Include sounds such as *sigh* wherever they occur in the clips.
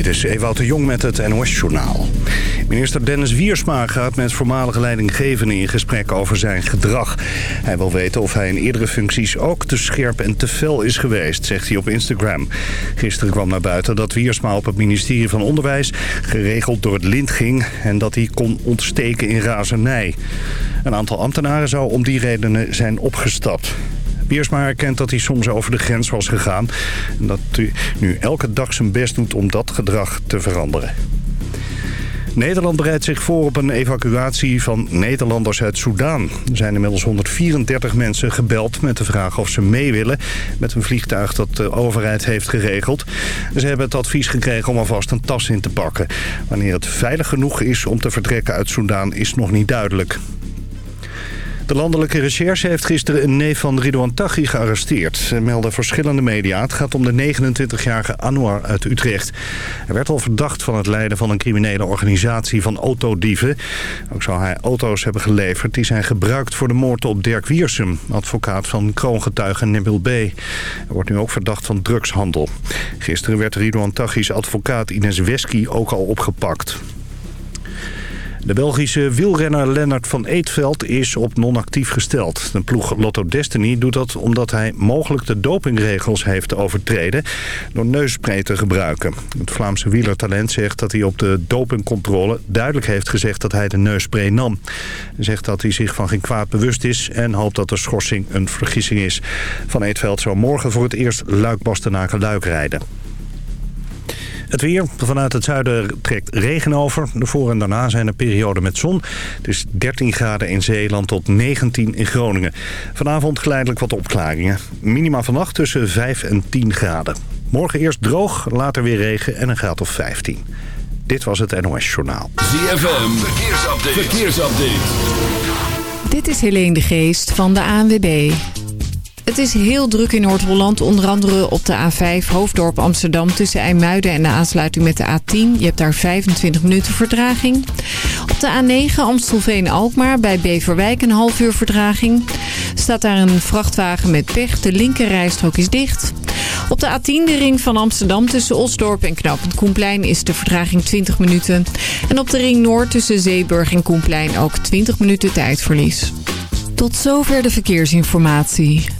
Dit is Ewout de Jong met het NOS-journaal. Minister Dennis Wiersma gaat met voormalige leidinggevenden in gesprek over zijn gedrag. Hij wil weten of hij in eerdere functies ook te scherp en te fel is geweest, zegt hij op Instagram. Gisteren kwam naar buiten dat Wiersma op het ministerie van Onderwijs geregeld door het lint ging... en dat hij kon ontsteken in razernij. Een aantal ambtenaren zou om die redenen zijn opgestapt. Biersma erkent dat hij soms over de grens was gegaan... en dat hij nu elke dag zijn best doet om dat gedrag te veranderen. Nederland bereidt zich voor op een evacuatie van Nederlanders uit Soedan. Er zijn inmiddels 134 mensen gebeld met de vraag of ze mee willen... met een vliegtuig dat de overheid heeft geregeld. Ze hebben het advies gekregen om alvast een tas in te pakken. Wanneer het veilig genoeg is om te vertrekken uit Soedan is nog niet duidelijk. De landelijke recherche heeft gisteren een neef van Ridouan Taghi gearresteerd. Ze melden verschillende media. Het gaat om de 29-jarige Anwar uit Utrecht. Hij werd al verdacht van het leiden van een criminele organisatie van autodieven. Ook zou hij auto's hebben geleverd die zijn gebruikt voor de moord op Dirk Wiersum... advocaat van kroongetuige Nabil B. Hij wordt nu ook verdacht van drugshandel. Gisteren werd Ridouan Taghi's advocaat Ines Wesky ook al opgepakt. De Belgische wielrenner Lennart van Eetveld is op non-actief gesteld. De ploeg Lotto Destiny doet dat omdat hij mogelijk de dopingregels heeft overtreden... door neusspray te gebruiken. Het Vlaamse wielertalent zegt dat hij op de dopingcontrole duidelijk heeft gezegd dat hij de neusspray nam. Hij zegt dat hij zich van geen kwaad bewust is en hoopt dat de schorsing een vergissing is. Van Eetveld zou morgen voor het eerst Luik-Bastenaken-Luik rijden. Het weer. Vanuit het zuiden trekt regen over. De voor en daarna zijn er perioden met zon. Is 13 graden in Zeeland tot 19 in Groningen. Vanavond geleidelijk wat opklaringen. Minima vannacht tussen 5 en 10 graden. Morgen eerst droog, later weer regen en een graad of 15. Dit was het NOS Journaal. ZFM. Verkeersupdate. Verkeersupdate. Dit is Helene de Geest van de ANWB. Het is heel druk in Noord-Holland, onder andere op de A5 Hoofddorp Amsterdam... tussen IJmuiden en de aansluiting met de A10. Je hebt daar 25 minuten vertraging. Op de A9 Amstelveen-Alkmaar bij Beverwijk een half uur vertraging. Staat daar een vrachtwagen met pech, de linkerrijstrook is dicht. Op de A10 de ring van Amsterdam tussen Osdorp en Knopend Koenplein is de vertraging 20 minuten. En op de ring Noord tussen Zeeburg en Koenplein ook 20 minuten tijdverlies. Tot zover de verkeersinformatie.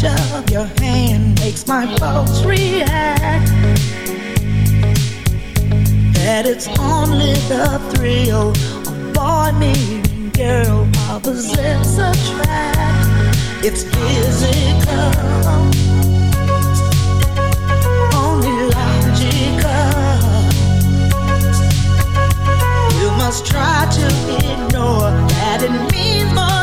Touch of your hand makes my pulse react. That it's only the thrill of boy meeting girl opposites attract. It's physical, only logical. You must try to ignore that it means more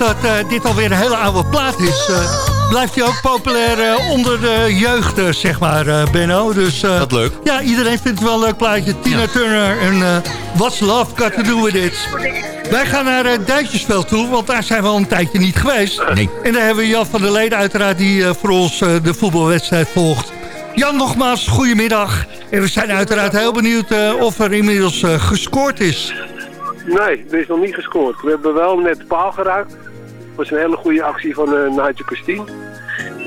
ondanks dat uh, dit alweer een hele oude plaat is... Uh, blijft hij ook populair uh, onder de jeugd, zeg maar, Benno. Dus, dat leuk. Ja, iedereen vindt het wel een leuk plaatje. Tina ja. Turner en What's Love Got To Do With It. Wij gaan naar uh, Duitsersveld toe, want daar zijn we al een tijdje niet geweest. Nee. En daar hebben we Jan van der Leden uiteraard die voor ons de voetbalwedstrijd volgt. Jan, nogmaals, goedemiddag. En we zijn uiteraard heel benieuwd uh, of er inmiddels uh, gescoord is. Nee, er is nog niet gescoord. We hebben wel net de paal geraakt. Was een hele goede actie van uh, Nigel Christine.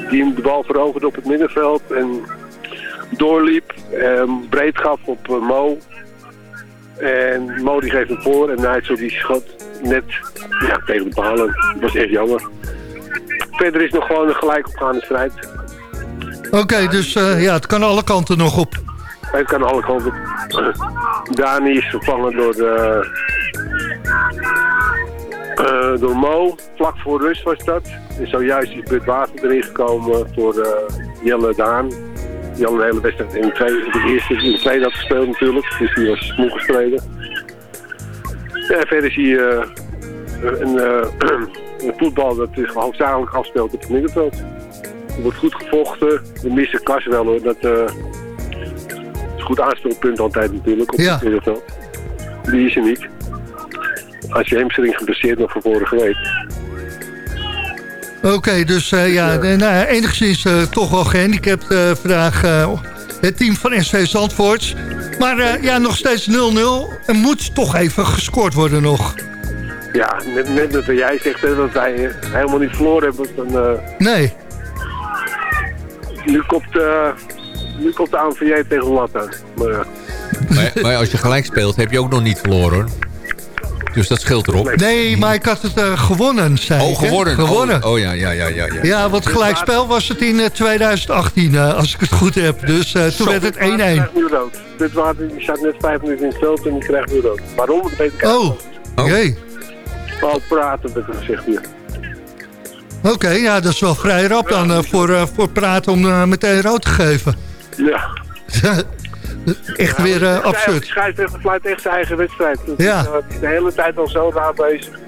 Die hem de bal veroverde op het middenveld en doorliep. En breed gaf op Mo. En Mo die geeft hem voor en Nigel die schot net ja, tegen de palen. Dat was echt jammer. Verder is nog gewoon een gelijkopgaande strijd. Oké, okay, dus uh, ja, het kan alle kanten nog op. Het kan alle kanten op. *clears throat* Dani is vervangen door, de, uh, door Mo. Vlak voor rust was dat. En zojuist is Bud Water erin gekomen voor uh, Jelle Daan. Al een hele wedstrijd in de, tweede, de eerste in de tweede had gespeeld natuurlijk. Dus die was moe gestreden. Ja, verder zie je een, *clears throat* een voetbal dat zich hoofdzakelijk afspeelt op het middenveld. Er wordt goed gevochten. We missen Kas wel hoor. Dat is goed aanspeelpunt altijd natuurlijk op ja. het middenveld. Die is er niet. Als je hamstring geblesseerd nog van vorige week. Oké, okay, dus uh, ja, uh, nou, enigszins uh, toch wel gehandicapt vandaag het team van SV Zandvoort. Maar ja, nog steeds 0-0. Er moet toch even gescoord worden nog. Ja, net, net wat jij zegt, hè, dat wij helemaal niet verloren hebben. Dan, nee nu komt, uh, nu komt de ANVJ tegen lat uit. Maar, maar, maar, als je gelijk speelt, heb je ook nog niet verloren hoor. Dus dat scheelt erop. Nee, maar ik had het uh, gewonnen, zei Oh, gewonnen. gewonnen. Oh, oh, ja, ja, ja, ja, ja. Ja, want gelijkspel was het in uh, 2018, uh, als ik het goed heb. Dus uh, toen werd het 1-1. nu rood. Dit water die staat net 5 minuten in het veld en die krijgt nu rood. Waarom? Dat weet ik Oh, oké. Okay. Al praten, dat gezegd hier. Oké, okay, ja, dat is wel vrij rap dan uh, voor, uh, voor praten om uh, meteen rood te geven. Ja. *laughs* *laughs* echt ja, weer uh, absurd. De scheidsrechter fluit echt zijn eigen wedstrijd. Dat ja. is, is de hele tijd al zo raar bezig.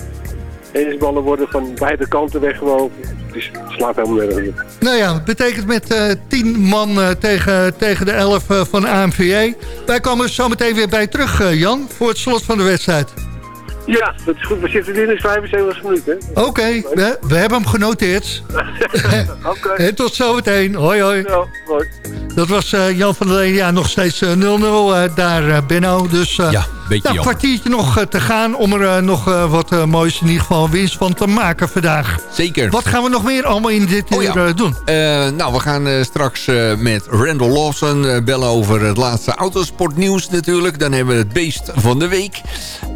Hensballen worden van beide kanten weggewogen. Dus het slaat helemaal nergens op. Nou ja, betekent met uh, 10 man uh, tegen, tegen de 11 uh, van AMVJ. Wij komen zo meteen weer bij terug, Jan, voor het slot van de wedstrijd. Ja, dat is goed. We zitten in de 75 minuten. Oké, okay, we, we, hebben hem genoteerd. *laughs* Oké. En tot zometeen. Hoi, hoi. Ja, hoi. Dat was uh, Jan van der Leen. Ja, nog steeds 0-0 uh, uh, daar, Benno. Dus ja, beetje een kwartiertje nog te gaan om er nog wat moois in ieder geval winst van te maken vandaag. Zeker. Wat gaan we nog meer allemaal in dit oh, uur ja. doen? nou, we gaan straks met Randall Lawson bellen over het laatste autosportnieuws natuurlijk. Dan hebben we het beest van de week.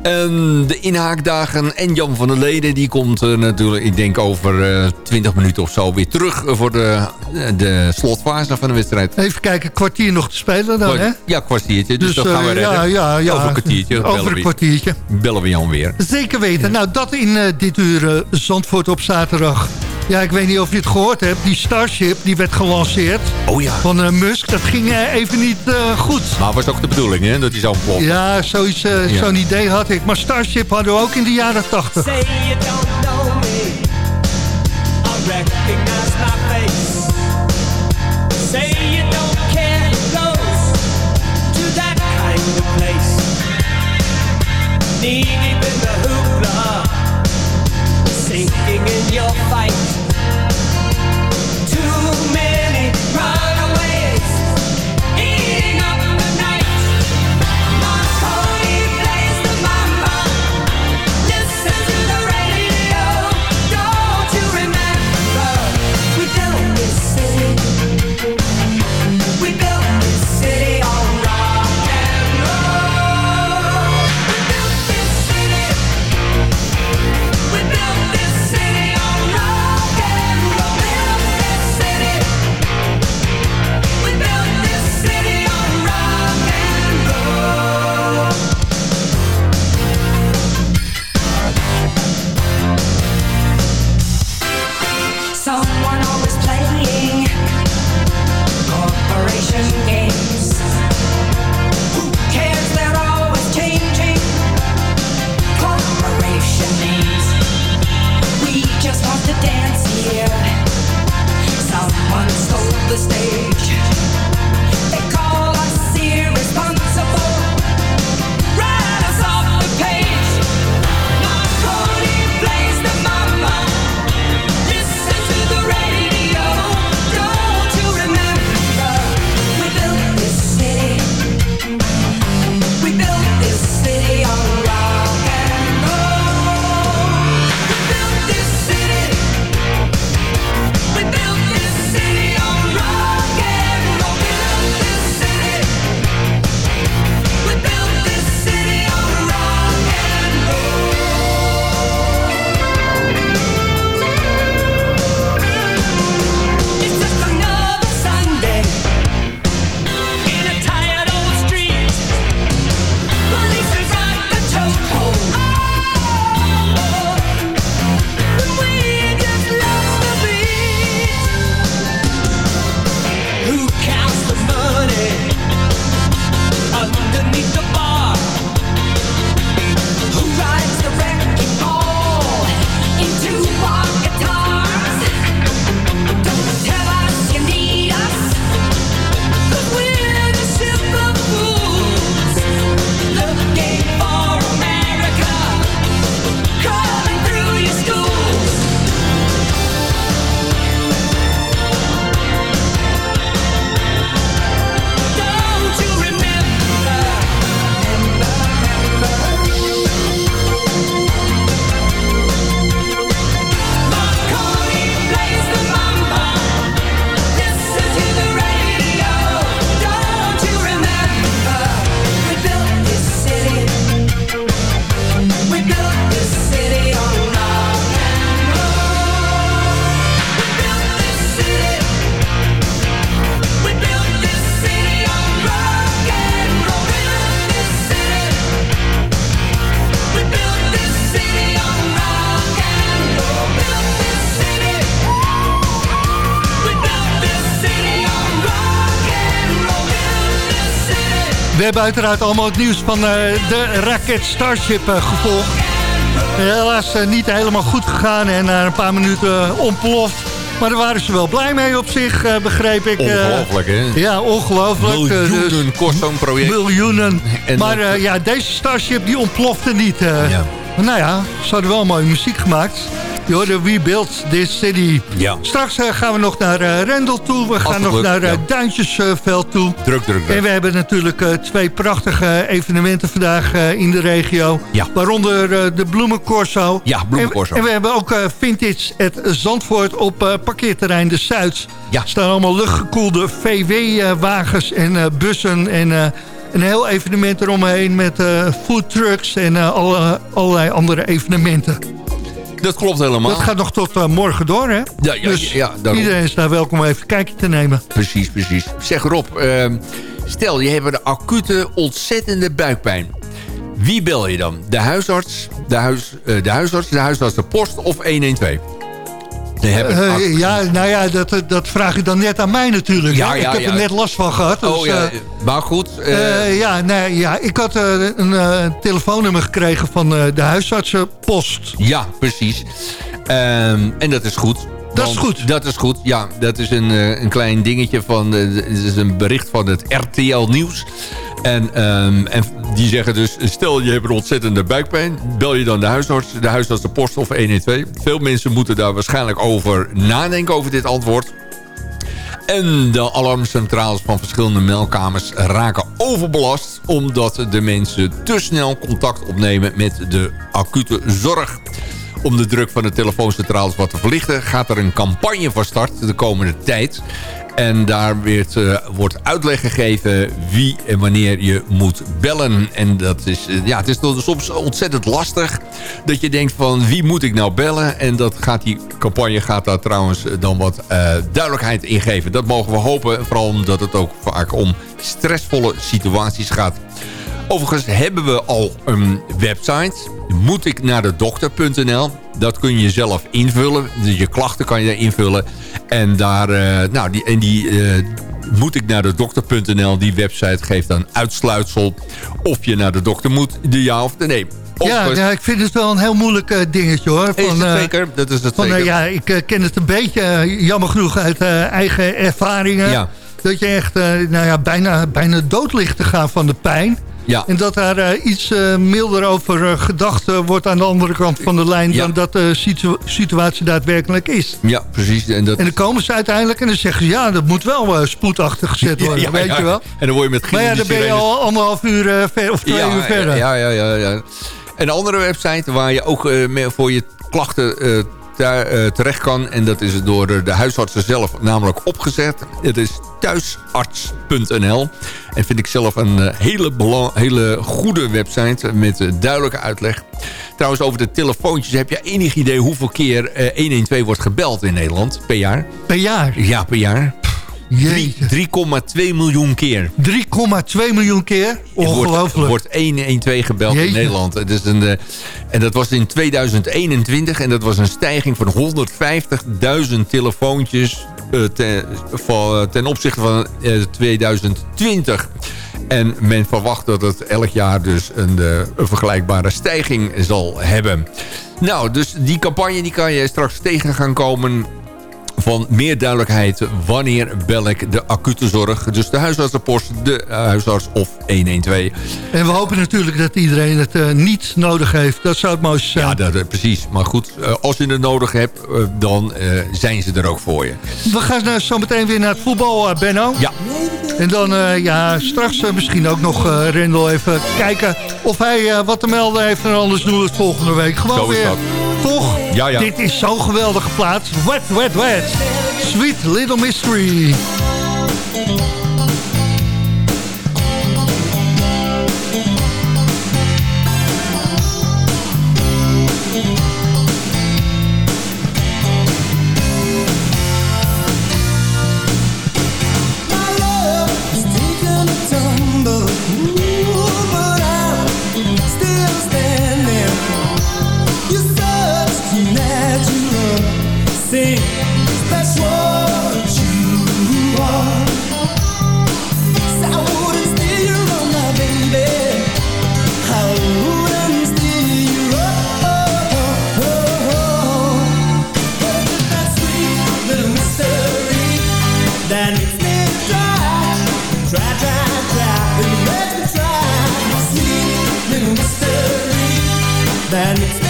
En de inhaakdagen en Jan van der Leden... die komt uh, natuurlijk, ik denk over uh, 20 minuten of zo... weer terug voor de, de slotfase van de wedstrijd. Even kijken, kwartier nog te spelen dan, hè? Ja, kwartiertje. Dus, dus dat gaan we redden. Ja, ja, ja. Over een kwartiertje. Over een kwartiertje. Bellen we Jan weer. Zeker weten. Nou, dat in dit uur Zandvoort op zaterdag. Ja, ik weet niet of je het gehoord hebt. Die Starship, die werd gelanceerd. Oh ja. Van uh, Musk. Dat ging uh, even niet uh, goed. Maar was ook de bedoeling, hè? Dat hij zou ploppen. Ja, zo'n ja. zo idee had ik. Maar Starship hadden we ook in de jaren 80. We hebben uiteraard allemaal het nieuws van de raket Starship gevolgd. Helaas niet helemaal goed gegaan en na een paar minuten ontploft. Maar daar waren ze wel blij mee op zich, begreep ik. Ongelooflijk, hè? Ja, ongelooflijk. Miljoenen dus, kost zo'n project. Miljoenen. En maar ja, deze Starship die ontplofte niet. Ja. Nou ja, ze hadden wel mooie muziek gemaakt. Je hoorde We Built This City. Ja. Straks uh, gaan we nog naar uh, Rendel toe. We gaan nog naar uh, ja. Duintjesveld toe. Druk, druk, druk. En we hebben natuurlijk twee prachtige evenementen vandaag in de regio. Ja. Waaronder de Bloemencorso. Ja, Bloemencorso. En, en, we hebben ook Vintage at Zandvoort op parkeerterrein De Zuid. Ja. Er staan allemaal luchtgekoelde VW-wagens en bussen en... Een heel evenement eromheen met uh, foodtrucks en uh, alle, allerlei andere evenementen. Dat klopt helemaal. Dat gaat nog tot uh, morgen door, hè? Ja, ja, dus ja, iedereen is daar welkom om even een kijkje te nemen. Precies, precies. Zeg Rob, uh, stel je hebt een acute ontzettende buikpijn. Wie bel je dan? De huisarts, de, huis, uh, de huisarts, de huisarts, de post of 112? Uh, ja, nou ja, dat, dat vraag je dan net aan mij natuurlijk. Ja, ja, ik heb ja. er net last van gehad. Dus, oh ja, maar goed. Ja, nee, ja, ik had een telefoonnummer gekregen van de huisartsenpost. Ja, precies. Um, en dat is goed. Dat is goed. Dat is goed, ja. Dat is een, een klein dingetje van... Het is een bericht van het RTL Nieuws. En, um, en die zeggen dus, stel je hebt een ontzettende buikpijn... bel je dan de huisarts, de huisarts de post of 112. Veel mensen moeten daar waarschijnlijk over nadenken, over dit antwoord. En de alarmcentrales van verschillende meldkamers raken overbelast... omdat de mensen te snel contact opnemen met de acute zorg. Om de druk van de telefooncentrales wat te verlichten... gaat er een campagne van start de komende tijd... En daar werd, uh, wordt uitleg gegeven wie en wanneer je moet bellen. En dat is, uh, ja, het is soms ontzettend lastig. Dat je denkt van wie moet ik nou bellen? En dat gaat die campagne gaat daar trouwens dan wat uh, duidelijkheid in geven. Dat mogen we hopen. Vooral omdat het ook vaak om stressvolle situaties gaat. Overigens hebben we al een website. Moet ik naar de dokter.nl. Dat kun je zelf invullen. Dus je klachten kan je daar invullen. En daar, uh, nou, die, en die uh, moet ik naar de dokter.nl. Die website geeft dan uitsluitsel of je naar de dokter moet. De ja of de nee. Of ja, ja, ik vind het wel een heel moeilijk uh, dingetje hoor. Van, is zeker? Dat is het van, zeker. ja, ik ken het een beetje, jammer genoeg, uit eigen ervaringen. Ja. Dat je echt nou ja, bijna, bijna dood ligt te gaan van de pijn. Ja. En dat daar uh, iets uh, milder over uh, gedacht wordt aan de andere kant van de lijn... Ja. dan dat de situ situatie daadwerkelijk is. Ja, precies. En, dat... en dan komen ze uiteindelijk en dan zeggen ze... ja, dat moet wel spoedachtig gezet worden, ja, weet je wel. En dan word je met Maar ja, dan ben je al anderhalf uur ver, of twee uur verder. Ja, ja, ja, ja. Een andere website waar je ook voor je klachten terecht kan. En dat is door de huisartsen zelf namelijk opgezet. Het is thuisarts.nl. En vind ik zelf een uh, hele, hele goede website met duidelijke uitleg. Trouwens, over de telefoontjes. Heb je enig idee hoeveel keer 112 wordt gebeld in Nederland per jaar? Per jaar? Ja, per jaar. 3,2 miljoen keer. 3,2 miljoen keer? Ongelooflijk. Er wordt 112 gebeld Jeetje. in Nederland. Het is een, uh, en dat was in 2021. En dat was een stijging van 150.000 telefoontjes uh, ten, van, ten opzichte van uh, 2020. En men verwacht dat het elk jaar dus een, een vergelijkbare stijging zal hebben. Nou, dus die campagne die kan je straks tegen gaan komen van meer duidelijkheid wanneer bel ik de acute zorg. Dus de huisartsenpost, de huisarts of 112. En we hopen natuurlijk dat iedereen het uh, niet nodig heeft. Dat zou het mooiste zijn. Ja, dat, precies. Maar goed, uh, als je het nodig hebt, uh, dan zijn ze er ook voor je. We gaan zo meteen weer naar het voetbal, Benno. Ja. En dan ja, straks misschien ook nog Rendel even kijken of hij wat te melden heeft. En anders doen we het volgende week gewoon zo is weer. Dat. Toch? Ja, ja. Dit is zo'n geweldige plaats. Wet, wet, wet. Sweet Little Mystery. and it's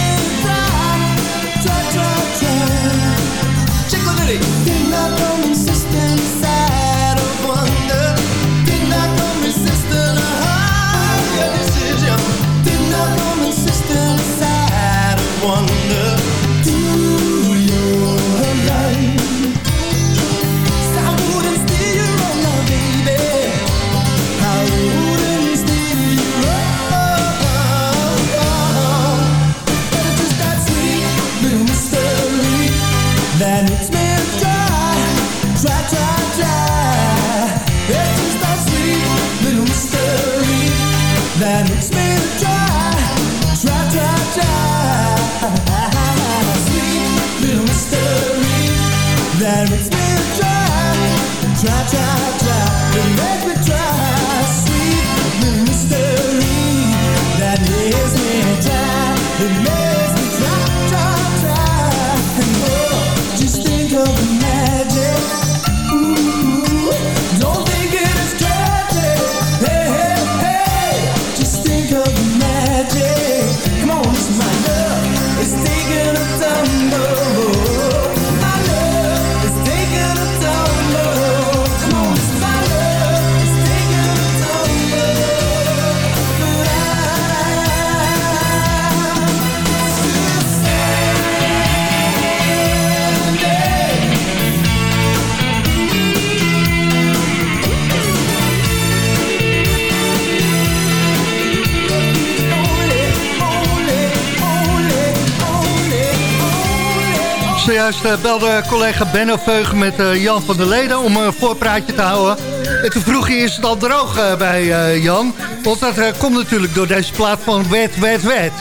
Zojuist eh, belde collega Benno Veugen met eh, Jan van der Leden om een voorpraatje te houden. En toen vroeg je, is het al droog eh, bij Jan? Want dat komt natuurlijk door deze plaat van Wet, Wet, Wet.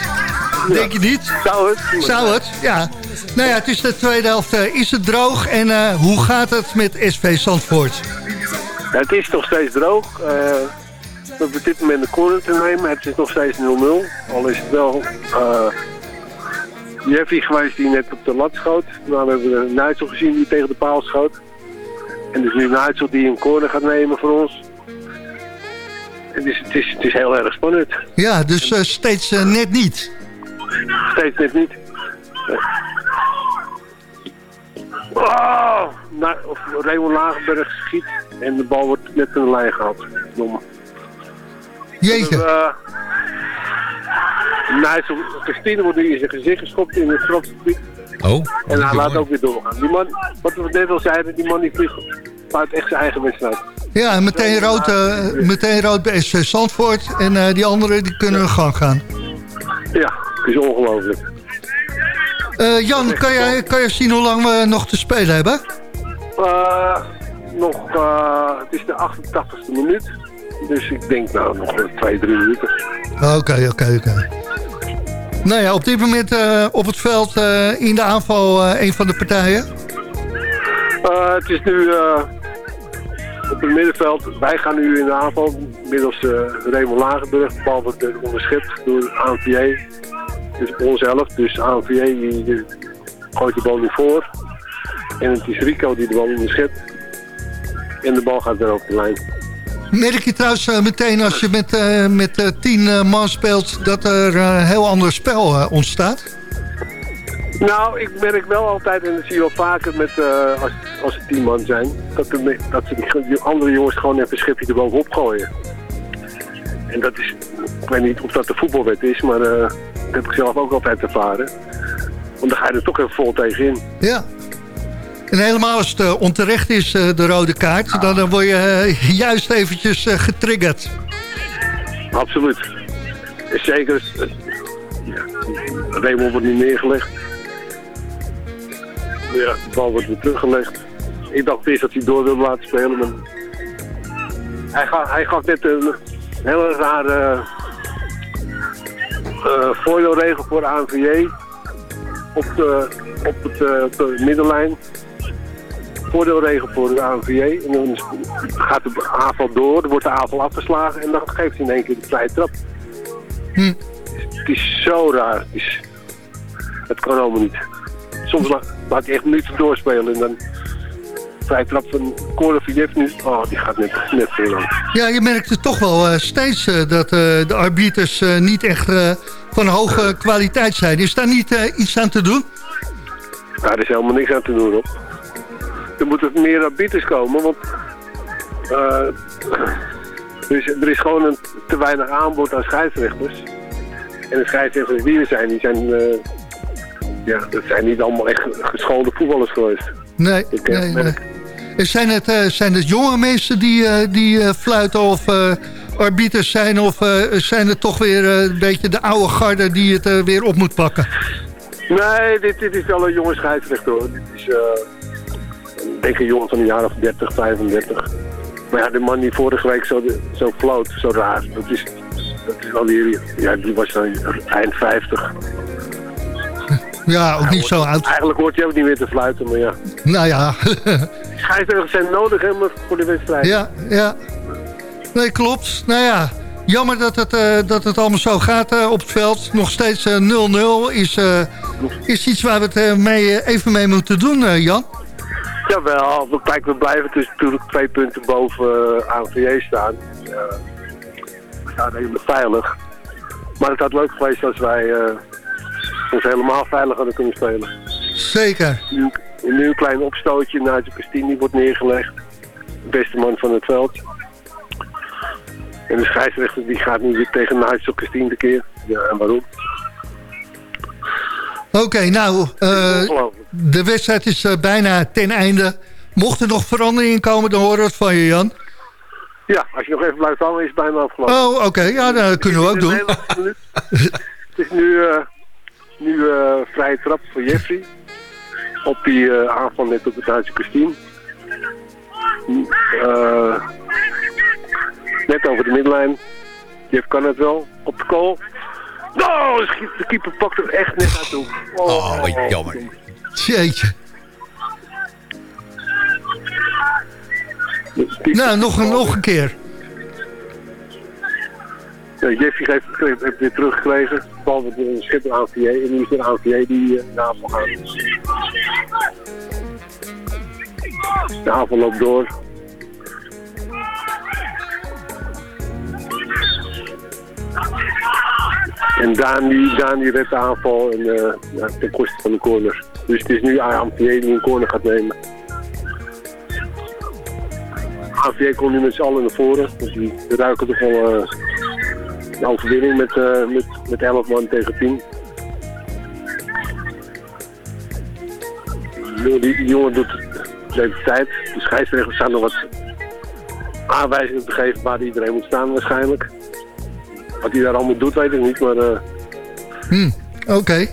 Denk je niet? Zou het? Zou het? Ja. Nou ja, het is de tweede helft. is het droog? En hoe gaat het met SV Zandvoort? Ja, het is nog steeds droog. We hebben op dit moment de corner te nemen. Het is nog steeds 0-0. Al is het wel uh, Jeffy geweest die net op de lat schoot. Nou, we hebben een Nijtsel gezien die tegen de paal schoot. En dus nu Nijtsel die een corner gaat nemen voor ons. Het is, het is, het is heel erg spannend. Ja, dus eh, steeds eh, net niet. Steeds net niet. Oh, nou, of Raymond Lagenberg schiet en de bal wordt net in de lijn gehaald. Dom. Jeetje. Nigel Christine wordt nu in zijn gezicht geschopt in het strafgebied. Oh, En hij laat ook weer doorgaan. Die man, wat we net al zeiden, die man die vliegt uit echt zijn eigen wedstrijd. Ja, en meteen rood, eh, meteen rood bij SV Zandvoort. En eh, die anderen die kunnen hun gang gaan. Ja, het is ongelooflijk. Eh, Jan, kan jij, kan jij zien hoe lang we nog te spelen hebben? Uh, nog, uh, het is de 88ste minuut. Dus ik denk nou nog twee, drie minuten. Oké, oké, oké. Nou ja, op dit moment uh, op het veld uh, in de aanval uh, een van de partijen? het is nu op het middenveld. Wij gaan nu in de aanval. Middels Raymond Lagenburg. De bal wordt onderschept door ANVA. Dus op onze helft. Dus ANVA die, die gooit de bal nu voor. En het is Rico die de bal onderschept. En de bal gaat weer op de lijn. Merk je trouwens uh, meteen als je met, uh, met uh, tien man speelt... dat er een heel ander spel ontstaat? Nou, ik merk wel altijd, en dat zie je wel vaker met, als, als het tien man zijn... dat, de, dat ze die, andere jongens gewoon even een schipje erbovenop gooien. En dat is, ik weet niet of dat de voetbalwet is... maar dat heb ik zelf ook altijd ervaren. Want dan ga je er toch even vol tegenin. Ja, en helemaal als het uh, onterecht is, uh, de rode kaart... dan, dan word je uh, *laughs* juist eventjes getriggerd. Absoluut. Zeker. Raymond wordt nu neergelegd. Ja, de bal wordt weer teruggelegd. Ik dacht eerst dat hij door wilde laten spelen. Maar hij, ga, hij gaf net een hele rare voordeelregel voor de ANVJ. Op de, op, het, op de middenlijn voordeelregel voor de ANVJ. En dan gaat de aanval door, dan wordt de aanval afgeslagen en dan geeft hij in één keer de vrije trap. Hm. Het is zo raar. Het, is, het kan allemaal niet. Soms la, laat hij echt minuten doorspelen en dan vrije trap van Jeff nu. Oh, die gaat net, net veel lang. Ja, je merkt het toch wel uh, steeds uh, dat uh, de arbiters niet echt van hoge kwaliteit zijn. Is daar niet iets aan te doen? Ja, er is helemaal niks aan te doen, op er moeten meer arbiters komen, want uh, er, is, er is gewoon een, te weinig aanbod aan scheidsrechters. En de scheidsrechters die er zijn, die zijn uh, ja, dat zijn niet allemaal echt geschoolde voetballers geweest. Nee, Ik, eh, nee, nee. Zijn het, eh, zijn het jonge mensen die, eh, die eh, fluiten of eh, arbiters zijn... of eh, zijn het toch weer eh, een beetje de oude garde die het eh, weer op moet pakken? Nee, dit, dit is wel een jonge scheidsrechter hoor. Dit is een jongen van een jaar of 30, 35. Maar ja, de man die vorige week zo, zo floot, zo raar, dat is, dat is alweer, ja, die was dan eind 50. Ja, ook niet zo oud. Eigenlijk hoort hij ook niet meer te fluiten, maar ja. Nou ja, *laughs* Scheidsrechters zijn nodig helemaal voor de wedstrijd. ja, ja. Nee, klopt. Nou ja, jammer dat het, eh, dat het allemaal zo gaat eh, op het veld. Nog steeds eh, 0-0 is, eh, is iets waar we het mee, even mee moeten doen, Jan. Jawel, we, kijk, we blijven dus natuurlijk twee punten boven uh, ANVJ staan. Ja, we staan helemaal veilig. Maar het had leuk geweest als wij eh, ons helemaal veilig hadden kunnen spelen. Zeker. Nu, nu een klein opstootje, Nigel Castini wordt neergelegd. De beste man van het veld. En de scheidsrechter die gaat nu weer tegen Nigel Castini de keer. Ja, en waarom? Oké, nou, eh, de wedstrijd is eh, bijna ten einde. Mocht er nog verandering komen, dan horen we het van je, Jan. Ja, als je nog even blijft hangen is het bijna afgelopen. Oh, oké. Ja, dat kunnen we ook doen. het is nu, nu eh, vrije trap voor Jeffrey. Op die aanval net op het Duitse. Eh, net over de middenlijn. Jeff kan het wel. Op de goal. Nou, de keeper pakt er echt net naartoe. Oh, wat jammer. Jeetje. Nou, nog een, nog een keer. Ja, Jeffrey heeft, heeft heeft weer teruggekregen. De bal wordt een schipper AVJ. En nu is er AVJ die eh, de aanval gaat. De aanval loopt door. En Daan die redt de aanval en, eh, ja, ten koste van de corner. Dus het is nu AVJ die een corner gaat nemen. AVJ komt nu met z'n allen naar voren. Want die ruiken toch wel eh, een overwinning met, eh met, met 11 man tegen 10. Die, jongen doet de tijd. De scheidsrechters staan nog wat aanwijzingen te geven waar iedereen moet staan waarschijnlijk. Wat hij daar allemaal doet weet ik niet, maar eh, Hm, oké.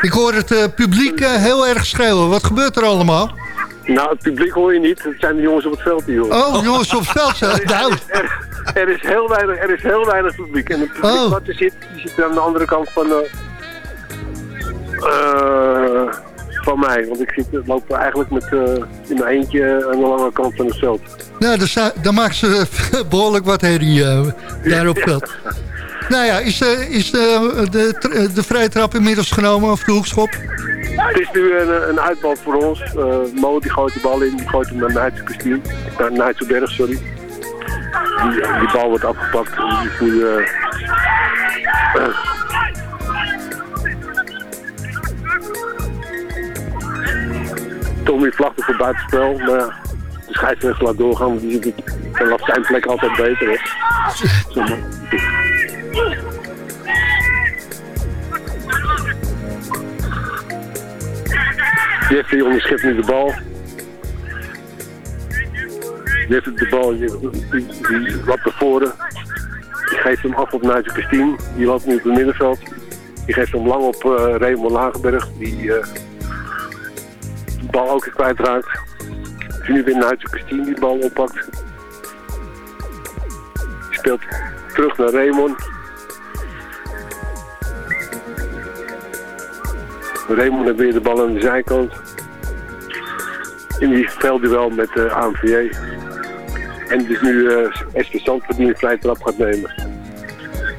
Ik hoor het eh, publiek eh, heel erg schreeuwen. Wat gebeurt er allemaal? nou het publiek hoor je niet. Het zijn de jongens op het veld die horen. Oh, jongens op het veld. zo. *laughs* Nou, Er, er, is heel weinig, er is heel weinig publiek. En het publiek Oh. wat er zit, die zit aan de andere kant van, eh, van mij. Want ik zit, loop eigenlijk met, eh, in mijn eentje aan de lange kant van het veld. nou sta- dan maken ze *laughs* behoorlijk wat herrie eh, daar op het *laughs* veld. Nou ja, is, de, is de, de, de, vrije trap inmiddels genomen of de hoekschop? Het is nu een, een uitbal voor ons. Eh, Mo die gooit de bal in, die gooit hem naar Nijtse. Naar Nijtse Berg, sorry. Die, die bal wordt afgepakt en die eh, Tommy vlagde voor buitenspel, maar de scheidsrechter laat doorgaan, die ziet vanaf zijn plek altijd beter. Zo, Jeffrey onderschept nu de bal. Jeffrey de bal, die, loopt naar voren. Die geeft hem af op Nigel Christine. Die loopt nu op het middenveld. Die geeft hem lang op eh Raymond Lagenberg. Die eh, bal ook weer kwijtraakt. Dus nu weer Nigel Christine die de bal oppakt. Speelt terug naar Raymond. Raymond heeft weer de bal aan de zijkant. In die veldduel met de ANVJ. En het is nu uh, Esther Zandvoort die een vrije trap gaat nemen.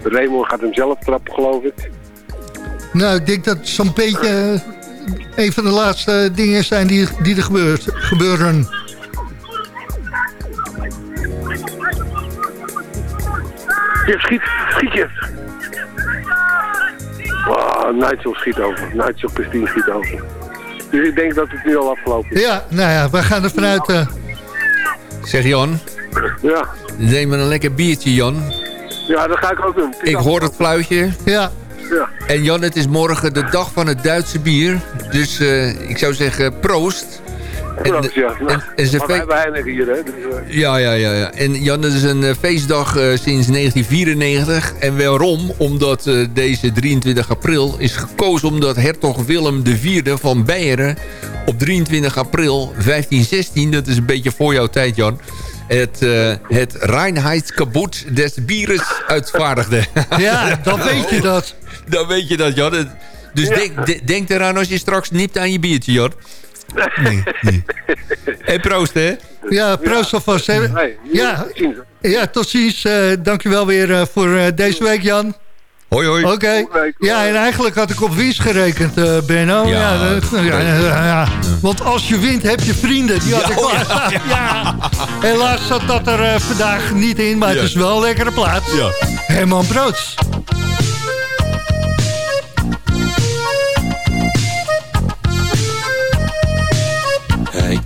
Raymond gaat hem zelf trappen, geloof ik. Nou, ik denk dat zo'n beetje eh, een van de laatste dingen zijn die, die er gebeurt, gebeuren. Je schiet, schiet je. Oh, Nigel schiet over. Nigel Christine schiet over. Dus ik denk dat het nu al afgelopen is. Ja, nou ja, we gaan er vanuit. eh, Zeg Jan, Ja, neem een lekker biertje, Jan. Ja, dat ga ik ook doen. Ik hoor het fluitje. Ja, Ja. En Jan, het is morgen de dag van het Duitse bier. Dus eh, ik zou zeggen, proost. Proost, ja. en, en ze Maar fe- wij weinig hier, hè. Dus, eh, ja, ja, ja, ja. En Jan, het is een eh, feestdag eh, sinds 1994. En waarom? Omdat eh, deze 23 april is gekozen omdat hertog Willem IV van Beieren... op 23 april 1516, dat is een beetje voor jouw tijd, Jan... het, eh het des Bieres uitvaardigde. ja dan weet je dat. Dan weet je dat, Jan. Het- Dus denk, de- denk eraan als je straks nipt aan je biertje, Jan. Nee, nee. *laughs* En proost, hè? Ja, proost alvast. hè. nee, Ja, tot ziens. ja, tot ziens. Eh dankjewel weer eh, voor eh, deze week, Jan. Hoi, hoi. Oké. Ja, en eigenlijk had ik op winst gerekend, eh Benno. Ja, Ja, dat- ja, ja, ja. Want als je wint, heb je vrienden. Die had ik klaar. *laughs* ja, Helaas zat dat er vandaag niet in, maar Ja. het is wel een lekkere plaats. Ja. Herman Broods.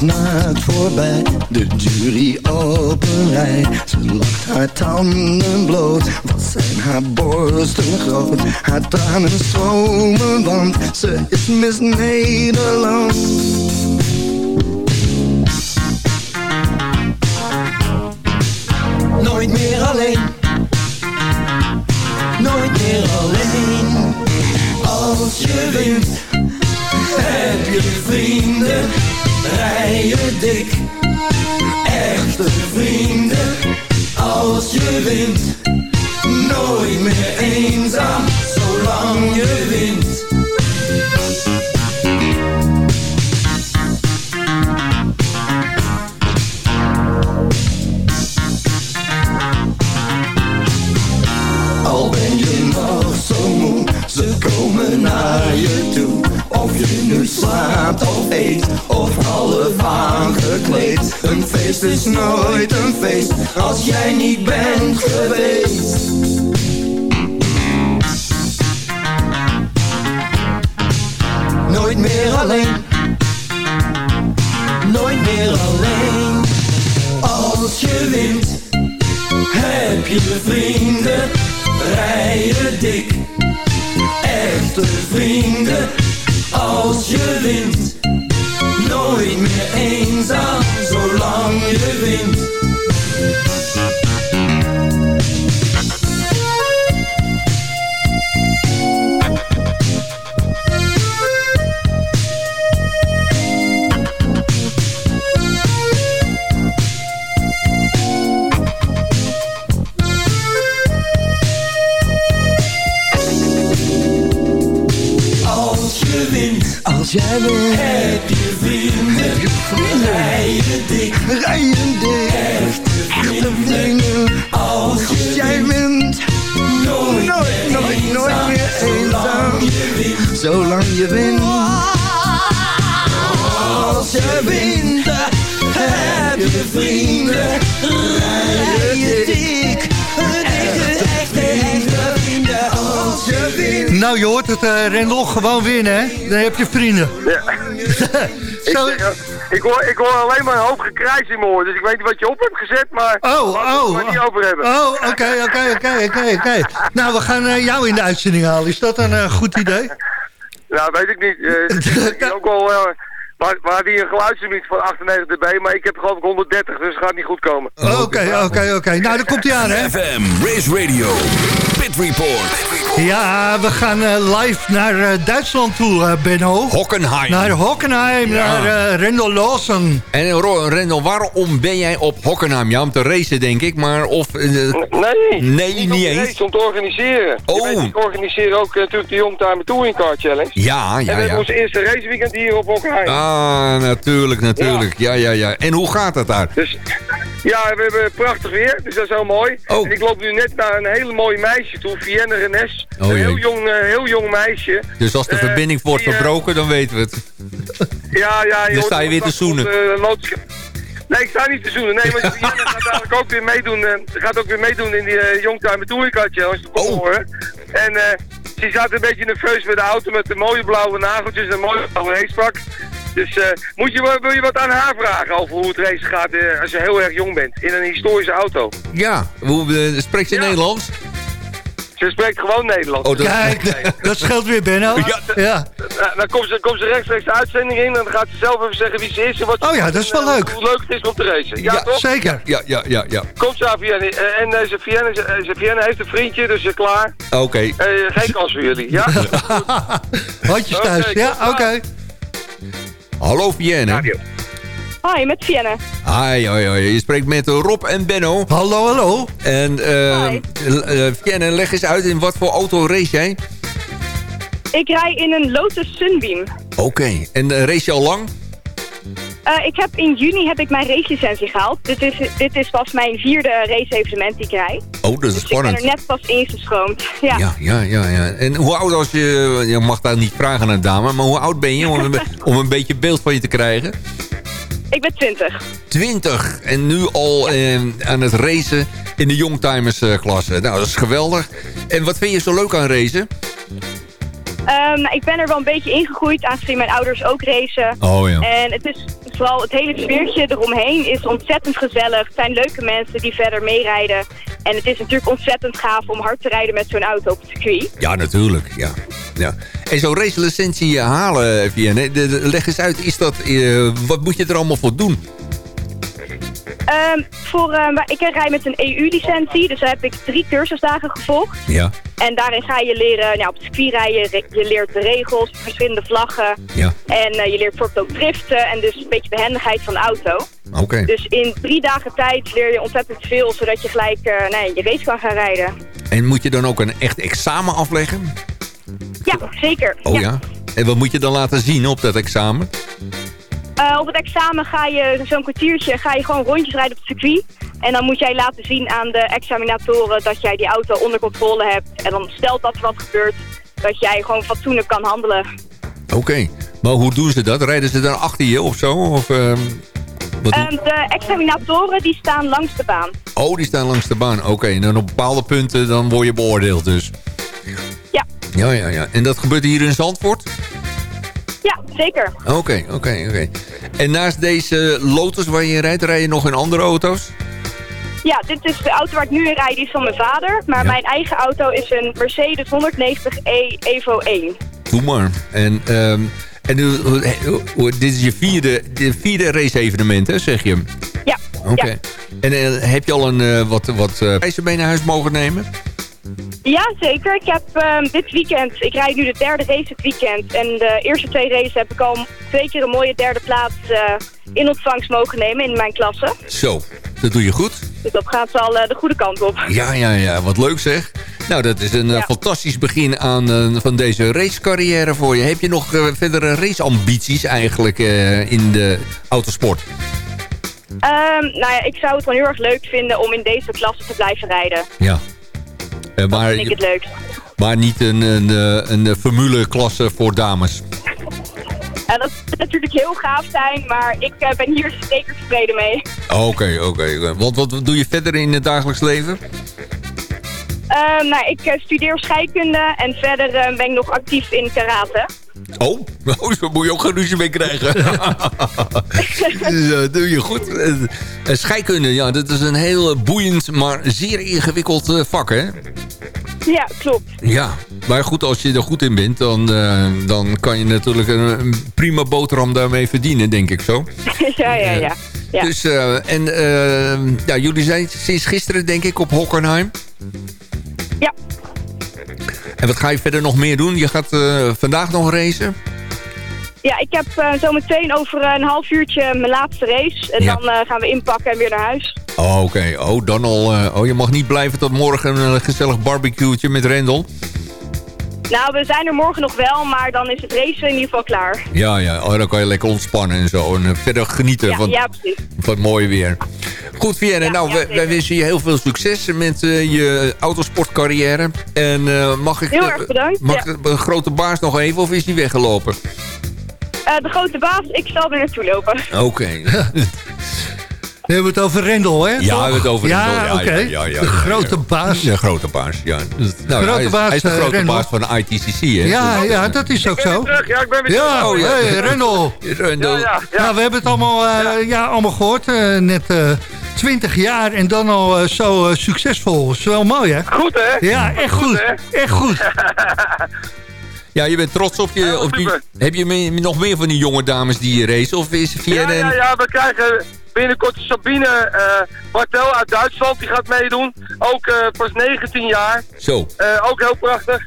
Naakt voorbij, de jury op. Ze lacht haar tanden bloot, wat zijn haar borsten groot. Haar tranen stromen, want ze is Miss Nederland. Nooit meer alleen, nooit meer alleen. Als je wint heb je vrienden, rijden dik. Echte vrienden, als je wint. Nooit meer eenzaam, zolang je wint. Al ben je nog zo moe, ze komen naar je nu slaapt of eet, of half aangekleed. Een feest is nooit een feest, als jij niet bent geweest. Nooit meer alleen, nooit meer alleen. Als je wint, heb je vrienden, rijden dik. Echte vrienden, je wint. Nooit meer eenzaam, zolang je wint. Rendel, gewoon winnen, hè? Dan heb je vrienden. Ja. *laughs* Zo, Ik, ik, hoor, ik hoor alleen maar een hoop gekrijs in mijn oor, dus ik weet niet wat je op hebt gezet, maar Oh, oh. het maar niet over hebben. Oh, oké, oké, oké, oké, oké. Nou, we gaan eh, jou in de uitzending halen. Is dat een eh, goed idee? *laughs* Nou, weet ik niet. Eh, *laughs* ik denk ook wel, eh, maar, maar die een geluidslimiet van 98 dB, maar ik heb geloof ik 130, dus het gaat niet goed komen. Oké, oké, oké. Nou, dan komt hij aan, hè? FM, Race Radio, Report. Ja, we gaan eh, live naar eh, Duitsland toe, eh, Benno. Hockenheim. Naar Hockenheim, naar eh Rendel Lawson. En Rendel, waarom ben jij op Hockenheim? Ja, om te racen, denk ik, maar of... Nee, Nee, niet eens. racen, om te organiseren. Oh. Weet, ik organiseer ook natuurlijk de Youngtimer Touring Car Challenge. ja, ja, en dat ja. is ons eerste raceweekend hier op Hockenheim. Ah, natuurlijk, natuurlijk. Ja, ja, ja. En hoe gaat het daar? Dus Ja, we hebben prachtig weer, dus dat is heel mooi. Oh. En ik loop nu net naar een hele mooie meisje toe, Vienne Renes. Oh, een jee. heel jong, eh, heel jong meisje. Dus als de Eh, verbinding wordt die, verbroken, dan weten we het. Ja, ja. Dan sta je weer te zoenen. op, eh, Nee, ik sta niet te zoenen. Nee, maar *laughs* Vienne gaat dadelijk ook weer meedoen. gaat ook weer meedoen in die Youngtimer Touring als je komt Oh. horen. En ze zat een beetje nerveus met de auto met de mooie blauwe nageltjes en mooie blauwe racepak. Dus moet je, wil je wat aan haar vragen over hoe het race gaat als je heel erg jong bent in een historische auto? Ja, hoe, spreekt ze Ja. Nederlands? Ze spreekt gewoon Nederlands. Oh, dat- Kijk, *laughs* dat scheelt weer, Benno. Ja. Ja. Nou, dan komt ze, komt ze rechtstreeks de uitzending in en dan gaat ze zelf even zeggen wie ze is en wat ze Oh ja, dat is wel eh, leuk. Hoe leuk het is om te racen. Ja, Ja, toch? Zeker. Ja, ja, ja, ja. Komt ze aan Vienne. Eh, En Vienne, eh, ze- Vienne heeft een vriendje, dus eh, klaar. Oké. Eh, geen kans voor jullie, ja? *laughs* Handjes thuis. Ja, oké. Hallo Vienne. Radio. Hoi, met Vienne. Hi, hoi, hoi. Je spreekt met Rob en Benno. Hallo, hallo. En eh Hi. eh, Vienne, leg eens uit in wat voor auto race jij? Ik rij in een Lotus Sunbeam. Oké. En eh, race je al lang? Eh, ik heb in juni heb ik mijn racelicentie gehaald. Dit is, dit is pas mijn vierde race-evenement die ik rijd. Oh, dat is Dus ik ben spannend. er net pas ingestroomd. *laughs* Ja. Ja, ja, ja, ja. En hoe oud als je... Je mag daar niet vragen aan een dame, maar hoe oud ben je om een, *laughs* om een beetje beeld van je te krijgen? Ik ben 20. 20 en nu al eh, aan het racen in de youngtimers eh, klasse. Nou, dat is geweldig. En wat vind je zo leuk aan racen? Ehm, nou, ik ben er wel een beetje ingegroeid, aangezien mijn ouders ook racen. Oh ja. En het is vooral het hele sfeertje eromheen is ontzettend gezellig. Het zijn leuke mensen die verder meerijden. En het is natuurlijk ontzettend gaaf om hard te rijden met zo'n auto op het circuit. Ja, natuurlijk. Ja. Ja. En zo'n racelicentie halen, Vienne, de- de- leg eens uit, is dat, eh, wat moet je er allemaal voor doen? Ehm, voor, eh, ik rijd met een EU-licentie, dus daar heb ik drie cursusdagen gevolgd. Ja, En daarin ga je leren, nou, op het circuit rijden, je, leert de regels, verschillende vlaggen. ja, En eh, je leert bijvoorbeeld ook driften en dus een beetje behendigheid van de auto. oké. Dus in drie dagen tijd leer je ontzettend veel, zodat je gelijk eh, nee, je race kan gaan rijden. En moet je dan ook een echt examen afleggen? Ja, zeker. Oh ja. En wat moet je dan laten zien op dat examen? Eh, op het examen ga je zo'n kwartiertje ga je gewoon rondjes rijden op het circuit. En dan moet jij laten zien aan de examinatoren dat jij die auto onder controle hebt. En dan stelt dat er wat gebeurt, dat jij gewoon fatsoenlijk kan handelen. Oké. Maar hoe doen ze dat? Rijden ze dan achter je of zo? Of, ehm, wat Ehm, de examinatoren die staan langs de baan. Oh, die staan langs de baan. Oké, en dan op bepaalde punten dan word je beoordeeld dus. Ja, Ja, ja, ja. En dat gebeurt hier in Zandvoort? ja, zeker. Oké, oké, oké. En naast deze Lotus waar je rijdt, rij je nog in andere auto's? Ja, dit is de auto waar ik nu in rijd, die is van mijn vader. Maar Ja. mijn eigen auto is een Mercedes 190e Evo 1. Doe maar. En, ehm, en dit is je vierde, de vierde race-evenement, hè, zeg je? Ja, Oké. ja. En eh, heb je al een, eh, wat, wat eh, prijzen mee naar huis mogen nemen? Ja, zeker. Ik heb ehm, dit weekend, ik rijd nu de derde race het weekend. En de eerste twee races heb ik al twee keer een mooie derde plaats eh, in ontvangst mogen nemen in mijn klasse. Zo, dat doe je goed. Dus dat gaat al eh, de goede kant op. Ja, ja, ja. Wat leuk zeg. Nou, dat is een eh, Ja. fantastisch begin aan, van deze racecarrière voor je. Heb je nog verdere raceambities eigenlijk in de autosport? Ehm, nou ja, ik zou het wel heel erg leuk vinden om in deze klasse te blijven rijden. Ja. Eh, Dat maar, vind ik het leukst. maar niet een, een, eh, een, een formuleklasse voor dames. *laughs* En dat zou natuurlijk heel gaaf zijn, maar ik eh, ben hier zeker tevreden mee. Oké, oké. oké. Want wat doe je verder in het dagelijks leven? Nou, ik eh, studeer scheikunde en verder eh, ben ik nog actief in karate. Oh, *laughs* oh zo moet je ook geen ruzie mee krijgen. *laughs* eh, doe je goed. Eh, eh, scheikunde, ja, dat is een heel boeiend, maar zeer ingewikkeld eh, vak, hè? Ja, klopt. Ja, maar goed, als je er goed in bent, dan, eh, dan kan je natuurlijk een, een prima boterham daarmee verdienen, denk ik zo. *laughs* ja, ja, ja. ja. Dus, eh, en eh, ja, jullie zijn sinds gisteren, denk ik, op Hockenheim. Ja. En wat ga je verder nog meer doen? Je gaat eh, vandaag nog racen? Ja, ik heb uh, zometeen over een half uurtje mijn laatste race. En Ja. dan uh, gaan we inpakken en weer naar huis. Oh, oké. Oh, dan al. oh, je mag niet blijven tot morgen een gezellig barbecue'tje met Rendel. Nou, we zijn er morgen nog wel, maar dan is het racen in ieder geval klaar. Ja, ja. Oh, dan kan je lekker ontspannen en zo. En uh, verder genieten Ja, van, ja, van het mooie weer. Goed, Vienna. nou, wij, wensen je heel veel succes met eh, je autosportcarrière. En eh, mag ik... Heel eh, erg bedankt, Mag de, grote baas nog even of is die weggelopen? Eh, de grote baas, ik zal er naartoe lopen. Oké. *laughs* We hebben het over Rendel, hè? Ja, we hebben het over Ja, Rendel. Ja, oké. ja, ja, ja, de ja, grote ja. baas. De grote baas, ja. Nou, Grote hij, is, baas, hij is de eh, grote Rendel. baas van de ITCC, hè? Ja, Dus- ja, dat is ook Ik ben zo. weer terug, ja, ik ben weer Ja, terug. Oh, ja. hey, Rendel. *laughs* Rendel. Ja, ja, ja. Nou, we hebben het allemaal, eh, ja. allemaal gehoord. eh, net eh 20 jaar en dan al zo succesvol. is wel mooi, hè? Goed, hè? Ja, echt goed. hè? Echt goed. *laughs* Ja, je bent trots op je... Ja, op die, super. heb je me- nog meer van die jonge dames die racen? Of is Ja, Vienna... ja, ja, we krijgen binnenkort Sabine eh Bartel uit Duitsland, die gaat meedoen. Ook eh, pas 19 jaar. Zo. Eh, ook heel prachtig.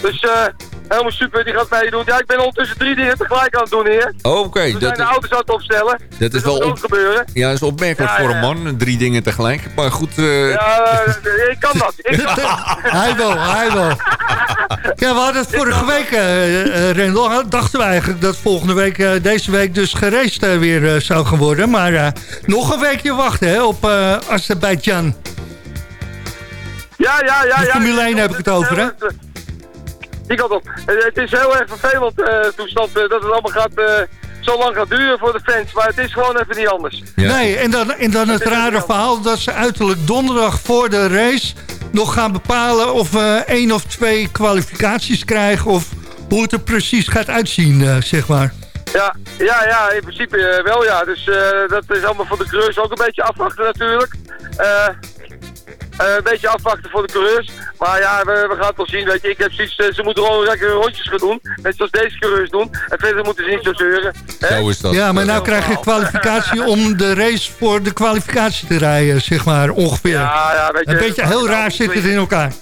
Dus eh, helemaal super, die gaat meedoen. Ja, ik ben ondertussen drie dingen tegelijk aan het doen hier. Oké, We zijn dat, de auto's aan het opstellen. dat is dus wel dat op, gebeuren. ja, dat is opmerkelijk Ja, voor ja, een man. Drie dingen tegelijk. Maar goed... eh, Ja, eh, ik kan dat. Ik kan dat. *laughs* hij wel, hij wel. Ja, we hadden het vorige week, eh eh, Rendel, dachten we eigenlijk dat volgende week, eh, deze week dus eh, weer zou gaan worden. Maar eh, nog een weekje wachten hè, op eh Azerbeidzjan. Ja, ja, ja. De ja. Formule 1 heb ik het over, hè? Die kant op. Eh, Het is heel erg vervelend eh, toestand eh, dat het allemaal gaat, eh, zo lang gaat duren voor de fans. Maar het is gewoon even niet anders. Ja. Nee, en dan, en dan het rare verhaal dat ze uiterlijk donderdag voor de race nog gaan bepalen of we één of twee kwalificaties krijgen of hoe het er precies gaat uitzien, eh, zeg maar. Ja, ja, ja, in principe wel ja. Dus eh, dat is allemaal voor de coureurs ook een beetje afwachten natuurlijk. Eh, een beetje afwachten voor de coureurs. Maar ja, we, we gaan het wel zien. Weet je, ik heb zoiets, eh, ze moeten gewoon lekker rondjes gaan doen. Net zoals deze coureurs doen. En verder moeten ze niet zo zeuren. hè? Zo is dat. Ja, maar nou krijg je kwalificatie *laughs* om de race voor de kwalificatie te rijden, zeg maar, ongeveer. Ja, ja, weet je. Een beetje heel raar zit het in elkaar.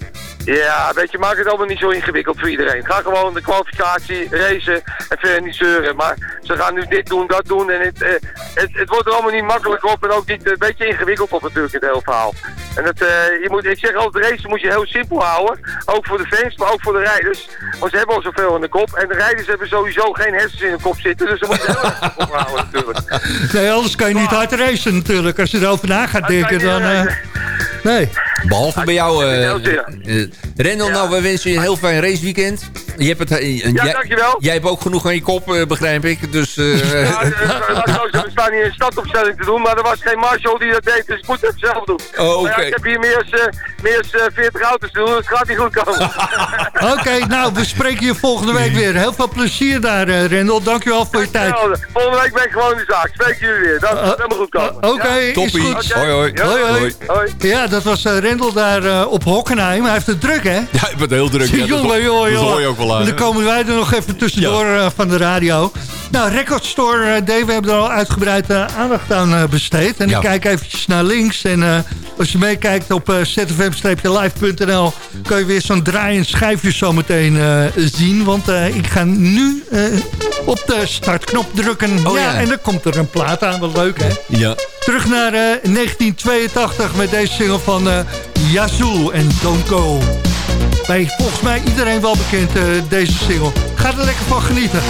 Ja, weet je, maak het allemaal niet zo ingewikkeld voor iedereen. Ga gewoon de kwalificatie, racen en verder niet zeuren. Maar ze gaan nu dit doen, dat doen en het, eh, het, het wordt er allemaal niet makkelijk op en ook niet eh, een beetje ingewikkeld op natuurlijk het hele verhaal. En dat, eh, je moet, ik zeg altijd, racen moet je heel simpel houden. Ook voor de fans, maar ook voor de rijders. Want ze hebben al zoveel in de kop. En de rijders hebben sowieso geen hersens in de kop zitten. Dus ze moeten heel erg simpel houden *laughs* natuurlijk. Nee, anders kan je niet hard racen natuurlijk. Als je erover na gaat denken, dan... niet eh, nee. Behalve bij jou, eh eh, Rendel, Ja. nou, we wensen je een heel fijn raceweekend. Je hebt het, eh, Ja, jij, dankjewel. jij hebt ook genoeg aan je kop, eh, begrijp ik. Dus, eh, Ja, *laughs* we staan hier een stadopstelling te doen, maar er was geen marshal die dat deed, dus ik moet het zelf doen. Oh, Maar ja, oké. ik heb hier meer dan eh, meer dan, eh, 40 auto's te doen, dus het gaat niet goed komen. *laughs* Oké, nou, we spreken je volgende week weer. Heel veel plezier daar, eh, Rendel. Dankjewel voor je tijd. Volgende week ben ik gewoon in de zaak. Spreek jullie weer. Dat gaat helemaal goed komen. Oké, Ja? is goed. Hoi, hoi. Hoi, hoi. Hoi. Ja, dat was Rendel daar eh, op Hockenheim. Hij heeft het druk, hè? ja, je bent heel druk. Ja, dat, jongen, jongen, dat hoor je ook wel aan. En dan komen wij er nog even tussendoor eh, van de radio. Nou, Record Store eh, Dave, we hebben er al uitgebreid aandacht aan besteed. En Ja. ik kijk eventjes naar links. En als je meekijkt op zfm-live.nl... kan je weer zo'n draaiend schijfje zometeen zien. Want ik ga nu op de startknop drukken. Oh, ja, ja. en dan komt er een plaat aan. Wat leuk, hè? Ja. Terug naar eh, 1982 met deze single van Yazoo en Don't Go. Bij volgens mij iedereen wel bekend eh, deze single. Ga er lekker van genieten.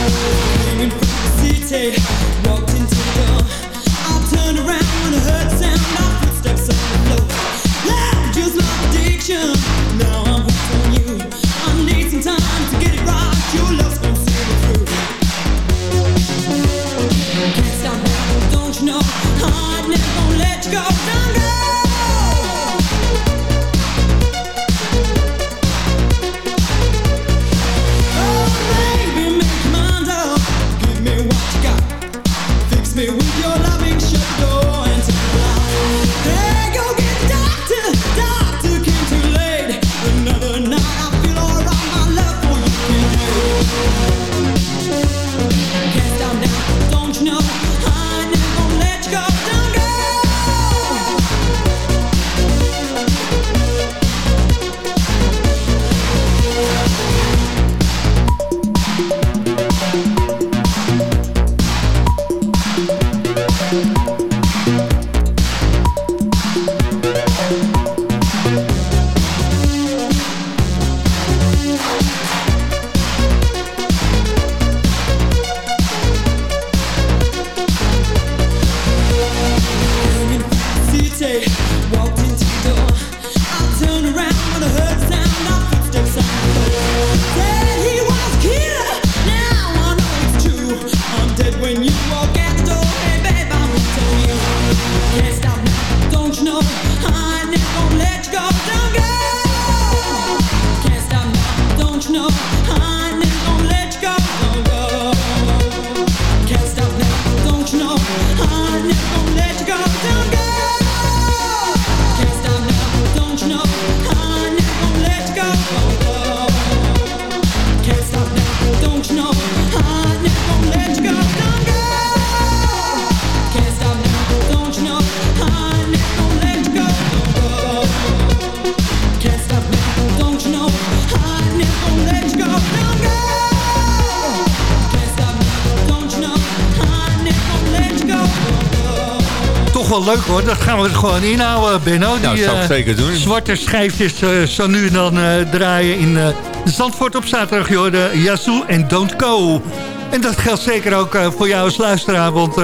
Hoor. Dat gaan we er gewoon inhouden, Benno. Nou, dat zou ik eh, zeker doen. zwarte schijfjes eh, zo nu en dan eh, draaien in Zandvoort op zaterdag. de Yazoo en Don't Go. En dat geldt zeker ook voor jou als luisteraar. Want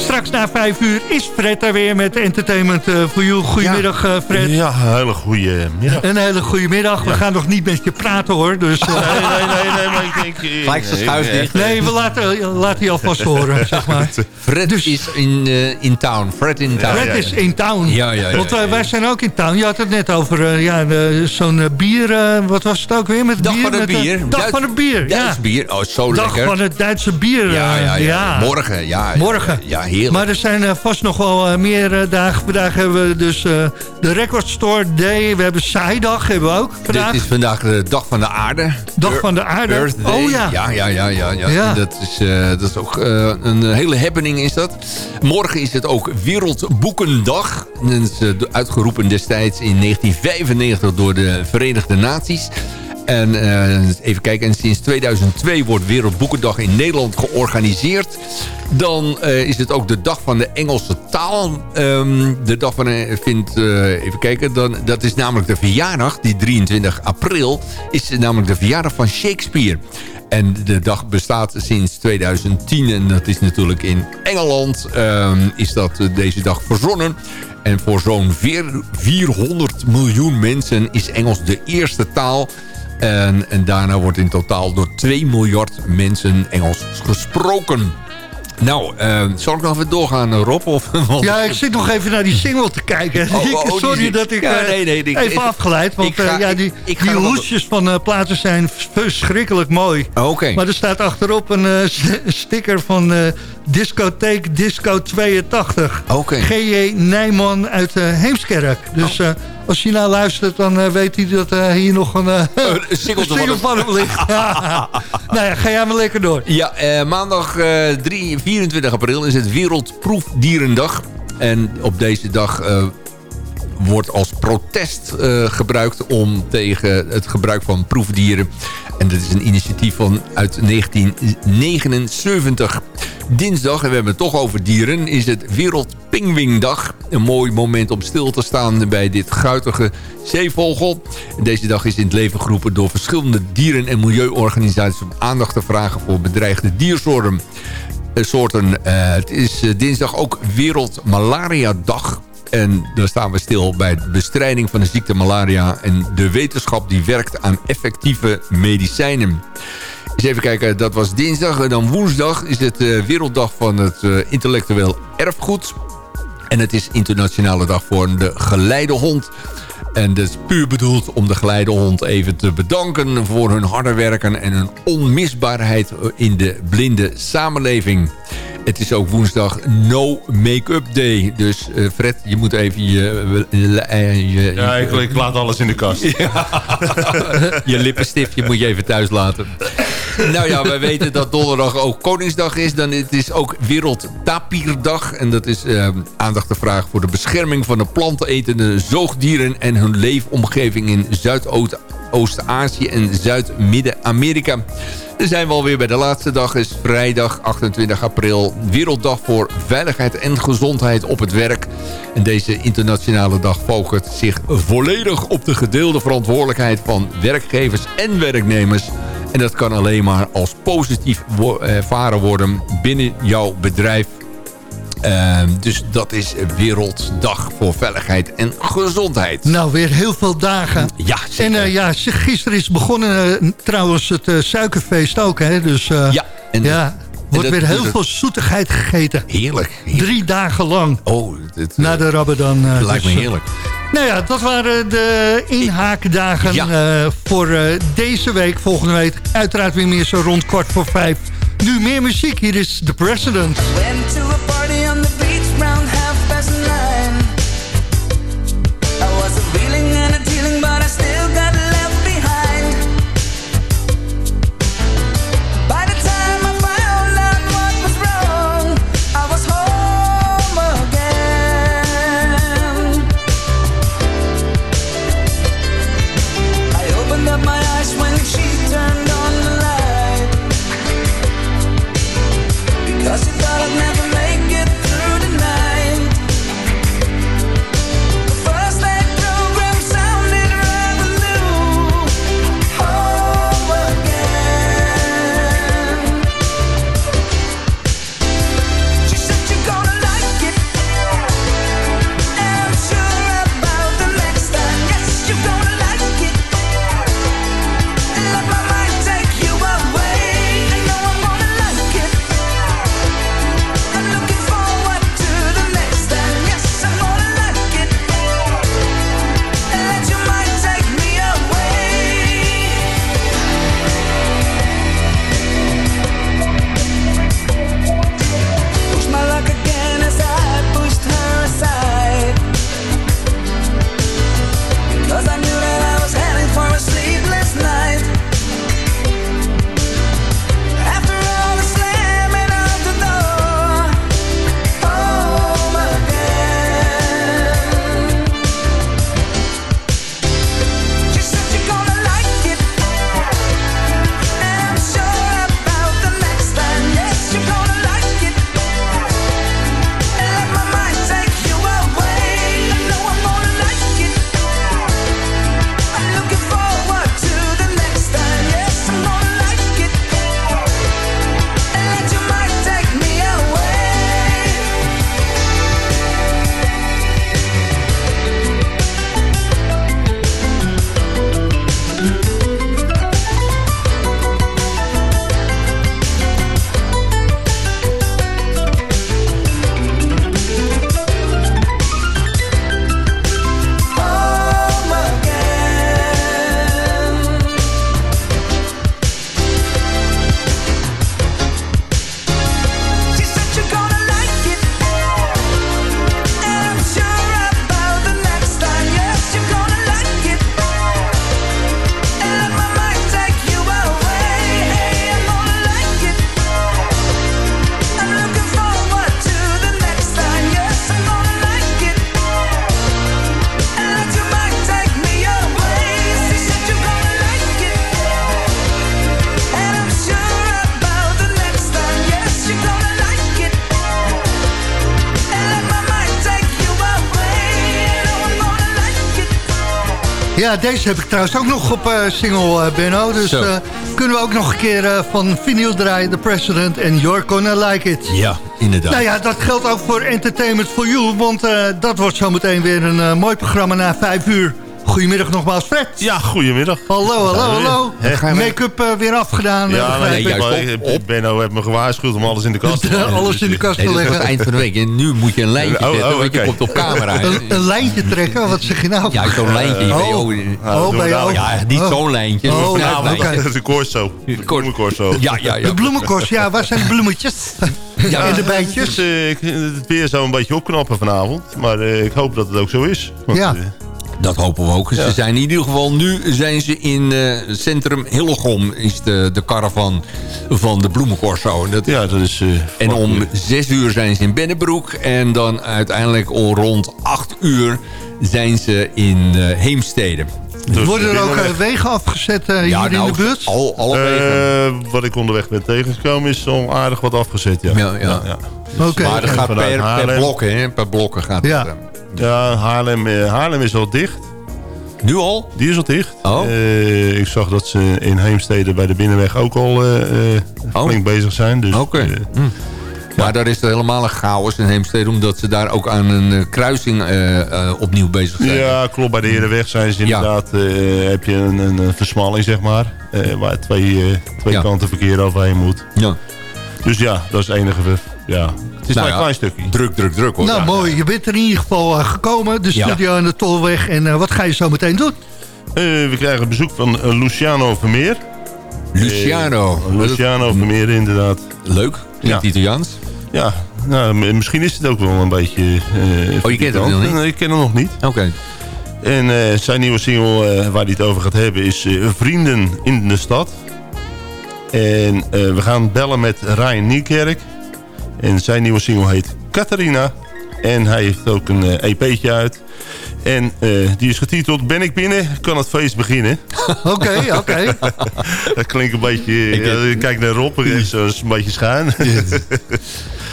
straks na vijf uur is Fred daar weer met Entertainment eh, voor jou. Goedemiddag eh, Fred. Ja, een hele goede middag. Een hele goede middag. We gaan nog niet met je praten hoor. Dus, eh, *laughs* Nee, nee, nee, nee, maar ik denk... eh, Gelijk zijn nee, schuif nee, dicht. nee, we laten, laten je alvast horen, *laughs* zeg maar. Fred is in, eh, in town. Fred in town. Fred is in town. Ja, ja, ja, Want eh, ja, ja. wij zijn ook in town. Je had het net over eh, ja, zo'n eh, bier. eh, wat was het ook weer? Met Dag bier, van het met, eh, bier. dag Duits- van het bier, ja. Duits bier. Oh, zo Dag lekker. van het Duitse bier. eh, ja, ja, ja, Morgen, ja. Morgen. Ja, heerlijk. Maar er zijn eh, vast nog wel eh, meer eh, dagen. Vandaag hebben we dus de Record Store Day. We hebben Saaidag hebben we ook vandaag. Dit is vandaag de dag van de aarde. Dag van de aarde. Earth. Oh ja. Ja, ja, ja, ja. ja. Ja. Dat, is, dat is ook een hele happening is dat. Morgen is het ook Wereldboekendag. Dat is uitgeroepen destijds in 1995 door de Verenigde Naties. En eh, even kijken, en sinds 2002 wordt Wereldboekendag in Nederland georganiseerd. Dan eh, is het ook de dag van de Engelse taal. Ehm, de dag van, eh, even kijken, dan, dat is namelijk de verjaardag, die 23 april, is namelijk de verjaardag van Shakespeare. En de dag bestaat sinds 2010 en dat is natuurlijk in Engeland ehm, is dat deze dag verzonnen. En voor zo'n veer- 400 miljoen mensen is Engels de eerste taal. En, en daarna wordt in totaal door 2 miljard mensen Engels gesproken. Nou, eh, zal ik nog even doorgaan, Rob? Of, *laughs* want- Ja, ik zit nog even naar die single te kijken. Oh, oh, *laughs* Sorry dat ik Ja, eh, nee, nee, ik- even afgeleid. Want ga- eh, ja, die, ik- ik ga die nog wat- hoesjes van eh, platen zijn verschrikkelijk mooi. Oké. Maar er staat achterop een st- sticker van discotheek Disco 82. Oké. G.J. Nijman uit Heemskerk. Dus Oh. Als hij nou luistert, dan eh, weet hij dat eh, hier nog een, *laughs* single van hem ligt. *laughs* Nou ja, ga jij maar lekker door. Ja, maandag eh, 3, 24 april is het Wereldproefdierendag. En op deze dag wordt als protest eh, gebruikt om tegen het gebruik van proefdieren. En dat is een initiatief van uit 1979. Dinsdag, en we hebben het toch over dieren, is het Wereldpingwingdag. Een mooi moment om stil te staan bij dit guitige zeevogel. Deze dag is in het leven geroepen door verschillende dieren- en milieuorganisaties... om aandacht te vragen voor bedreigde diersoorten. Eh, soorten. Eh, het is dinsdag ook Wereldmalaria-dag. En daar staan we stil bij de bestrijding van de ziekte malaria... en de wetenschap die werkt aan effectieve medicijnen. Eens even kijken, dat was dinsdag. En dan woensdag is het eh, Werelddag van het eh, intellectueel erfgoed. En het is internationale dag voor de geleidehond. En dat is puur bedoeld om de geleidehond even te bedanken... voor hun harde werken en hun onmisbaarheid in de blinde samenleving. Het is ook woensdag No Make-up Day. Dus eh, Fred, je moet even je... eh, je, Ja, ik, ik laat alles in de kast. je lippenstiftje moet je even thuis laten. Nou ja, wij weten dat donderdag ook Koningsdag is. Dan het is ook Wereldtapierdag. En dat is eh, aandacht te vragen voor de bescherming van de plantenetende zoogdieren... en hun leefomgeving in Zuidoost-Azië en Zuid-Midden-Amerika. Dan zijn we alweer bij de laatste dag. is vrijdag 28 april. Werelddag voor veiligheid en gezondheid op het werk. En deze internationale dag focust zich volledig op de gedeelde verantwoordelijkheid van werkgevers en werknemers. En dat kan alleen maar als positief ervaren worden binnen jouw bedrijf. Ehm, dus dat is Werelddag voor Veiligheid en Gezondheid. Nou, weer heel veel dagen. Ja, zeker. En eh, ja, gisteren is begonnen eh, trouwens het eh, suikerfeest ook. Hè? Dus Ja, en ja, wordt weer heel veel zoetigheid gegeten. Heerlijk. heerlijk. Drie dagen lang Oh, dit, na de Ramadan. eh, lijkt me dus, heerlijk. Nou ja, dat waren de inhaakdagen Ja. voor deze week. Volgende week uiteraard weer meer zo rond kwart voor vijf. Nu meer muziek. Hier is The President. Went to a party on the Ja, deze heb ik trouwens ook nog op eh, single, eh, Benno. Dus eh, kunnen we ook nog een keer van vinyl draaien, The President en You're Gonna Like It. Ja, inderdaad. Nou ja, dat geldt ook voor Entertainment for You, want dat wordt zometeen weer een mooi programma na vijf uur. Goedemiddag nogmaals, Fred. Ja, goedemiddag. Hallo, hallo, hallo. Make-up eh, weer afgedaan. Ja, begrijp nee, ik. juist op, op. Benno heeft me gewaarschuwd om alles in de kast te *laughs* leggen. Alles in de kast Nee, te leggen. het eind van de week. En nu moet je een lijntje Oh, zetten, oh, want je komt op camera. Een, een lijntje trekken, wat zeg je nou? Ja, zo'n lijntje. Je Oh. oh, Nou, Oh, bij jou? ja, niet Oh. zo'n lijntje. Oh, ja. Dat is een corso. Een bloemencorso. Ja, ja, ja. De bloemenkorst, ja, waar zijn de bloemetjes? Ja, en de Het, bijtjes? is, eh, ik- het weer zou een beetje opknappen vanavond. Maar eh, ik hoop dat het ook zo is. Want, Ja. Dat hopen we ook. Ze zijn in ieder geval, nu zijn ze in eh, centrum Hillegom. Is de, de caravan van de bloemencorso. Dat, ja, dat is... eh, en om zes uur zijn ze in Bennebroek. En dan uiteindelijk al rond acht uur zijn ze in eh, Heemstede. Dus Worden er ook wegen afgezet hier in nou, de buurt? Al, alle wegen. Eh, wat ik onderweg ben tegengekomen is al aardig wat afgezet, ja. Ja, ja. Oké. maar dat gaat per, per blokken, hè? Per blokken gaat Ja. het. Ja, Haarlem, eh, Haarlem is al dicht. Nu al? Die is al dicht. Oh. Eh, ik zag dat ze in Heemstede bij de Binnenweg ook al Oh. flink bezig zijn. Dus, Oké. Hm. Maar daar is er helemaal een chaos in Heemstede... omdat ze daar ook aan een kruising opnieuw bezig zijn. ja, klopt. Bij de Herenweg zijn ze inderdaad... heb je een, een, versmalling, zeg maar. waar twee, twee Ja. kanten verkeer overheen moet. Ja. Dus ja, dat is het enige... Ja, het is Nou maar een ja, klein stukje. Druk, druk, druk hoor. Nou, Ja. mooi. Je bent er in ieder geval eh, gekomen. De studio aan de Tolweg. En eh, wat ga je zo meteen doen? Eh, we krijgen bezoek van Luciano Vermeer. Luciano. Luciano Vermeer, inderdaad. Leuk. Klinkt Ja. Italiaans. Ja, nou, misschien is het ook wel een beetje... eh, Oh, je kent hem nog niet? Nee, ik ken hem nog niet. Oké. En eh, zijn nieuwe single waar hij het over gaat hebben is eh, Vrienden in de Stad. En eh, we gaan bellen met Ryan Niekerk. En zijn nieuwe single heet Catharina. En hij heeft ook een eh, EP'tje uit. En eh, die is getiteld Ben ik binnen, kan het feest beginnen. *laughs* Oké, oké. *laughs* Dat klinkt een beetje... Ik- ja, kijk naar Rob, dat is zo- is een beetje schuin. *laughs*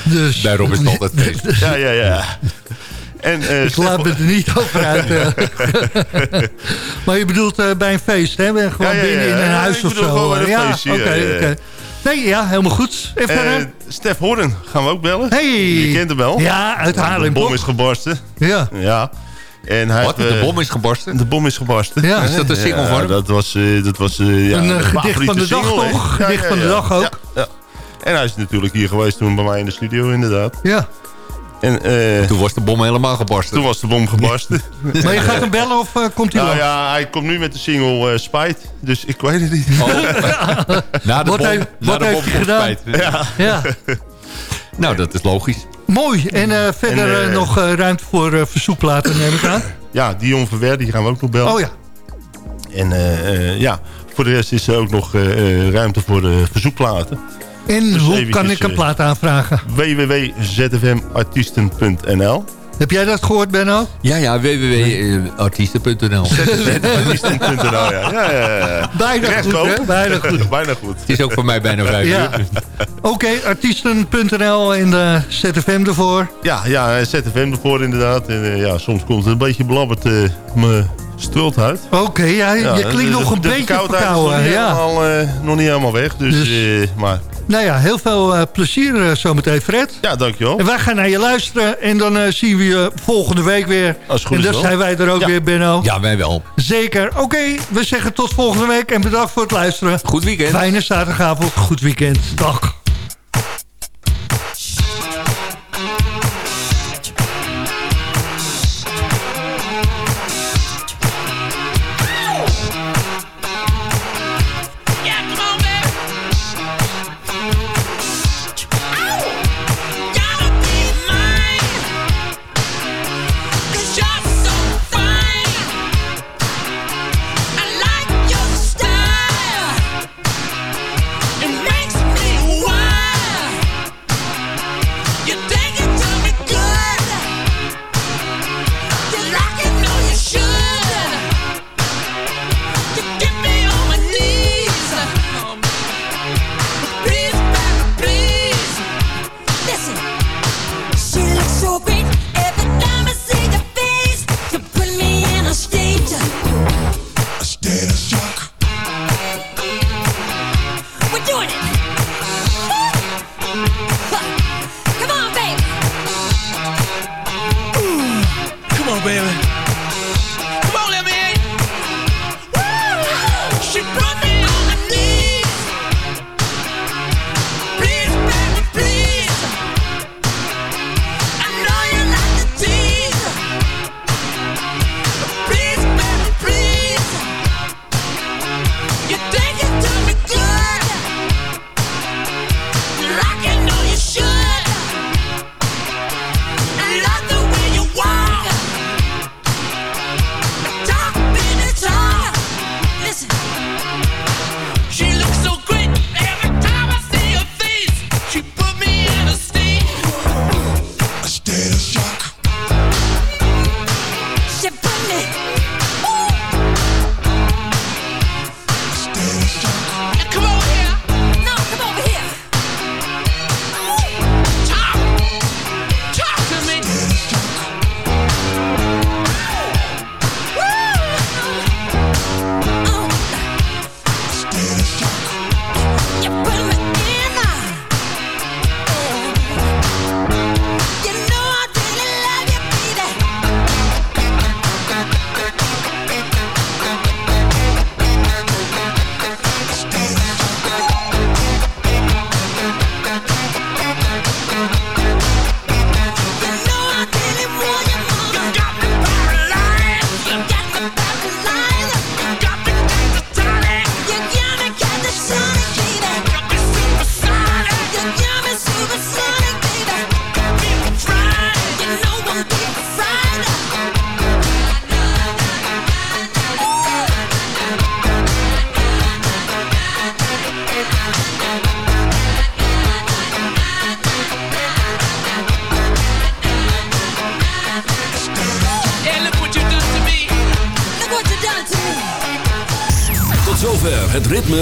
Dus Bij Rob is het altijd feest. ja, ja, ja. En, eh, ik laat me er niet over uit. eh. maar je bedoelt eh, bij een feest, hè? Ben Gewoon Ja, ja, ja. binnen in een Ja, huis ik of bedoel zo. gewoon bij een ja, oké, ja, ja. Nee, ja, helemaal goed. En eh, verder? Stef Horren gaan we ook bellen. Hey. Je kent hem wel. Ja, uit Haarlem, De bom is gebarsten. Ja. Ja. En hij Wat? heeft, De eh, bom is gebarsten? De bom is gebarsten. Ja. Is dat een single Ja, voor hem? Dat was, eh, dat was eh, ja, Een, de gedicht van de dag, single, toch? Gedicht van de dag ook. Ja, ja. En hij is natuurlijk hier geweest toen bij mij in de studio, inderdaad. ja. En eh, Toen was de bom helemaal gebarsten. toen was de bom gebarsten. *laughs* Maar je gaat hem bellen of eh, komt hij nou langs? ja, hij komt nu met de single eh Spijt. Dus ik weet het niet. Oh. *laughs* Na de Wat bom, heeft- na wat de heeft bom hij komt gedaan? spijt. Ja. Ja, *laughs* Nou, dat is logisch. mooi. En eh, verder En, nog eh, ruimte voor eh, verzoekplaten, neem ik aan. ja, Dion Verwer, die gaan we ook nog bellen. Oh ja. En eh, eh, ja, voor de rest is er ook nog eh, eh, ruimte voor de verzoekplaten. En Dus hoe kan ik een eh, plaat aanvragen? www.zfmartiesten.nl Heb jij dat gehoord, Benno? Ja, ja, www.artiesten.nl *laughs* Zfmartiesten.nl, ja. Ja, ja, ja. Bijna goed, hè? Bijna goed. *laughs* Bijna goed. Het is ook voor mij bijna vijf Ja. *laughs* Oké, artiesten.nl en de ZFM ervoor. Ja, ja, ZFM ervoor inderdaad. En, eh, ja, soms komt het een beetje blabberd eh mijn strult uit. Oké, ja, Ja, je klinkt de- nog een de beetje is verkouden. Nog niet, Ja. helemaal, eh, nog niet helemaal weg. Dus, Dus- eh, maar Nou ja, heel veel eh, plezier zometeen, Fred. ja, dankjewel. En wij gaan naar je luisteren en dan eh, zien we je volgende week weer. Als goed en is dan zijn wij er ook Ja. weer, Benno. Ja, wij wel. Zeker. Oké, we zeggen tot volgende week en bedankt voor het luisteren. Goed weekend. Fijne zaterdagavond, goed weekend. Dag.